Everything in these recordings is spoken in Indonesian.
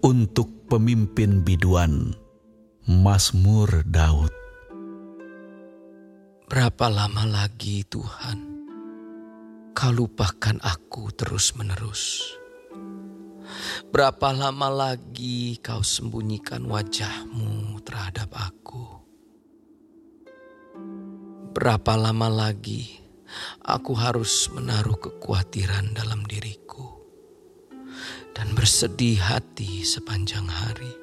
untuk pemimpin biduan Mazmur Daud. Berapa lama lagi Tuhan kau lupakan aku terus-menerus? Berapa lama lagi kau sembunyikan wajahmu terhadap aku? Berapa lama lagi aku harus menaruh kekhawatiran dalam diriku dan bersedih hati sepanjang hari?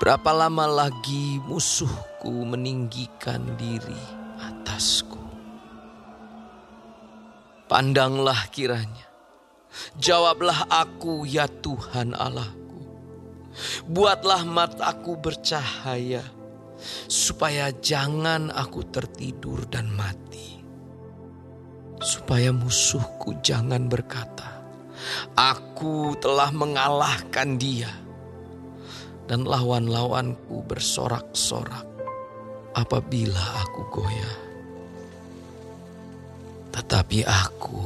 Berapa lama lagi musuhku meninggikan diri atasku? Pandanglah kiranya, jawablah aku ya Tuhan Allahku. Buatlah mataku bercahaya, supaya jangan aku tertidur dan mati. Supaya musuhku jangan berkata, aku telah mengalahkan dia dan lawan-lawanku bersorak-sorak apabila aku goyah. Tetapi aku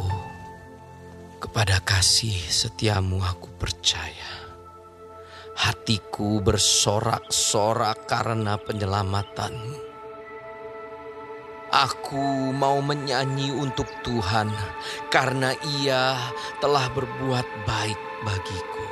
kepada kasih setiamu aku percaya. Hatiku bersorak-sorak karena penyelamatanmu. Aku mau menyanyi untuk Tuhan karena ia telah berbuat baik bagiku.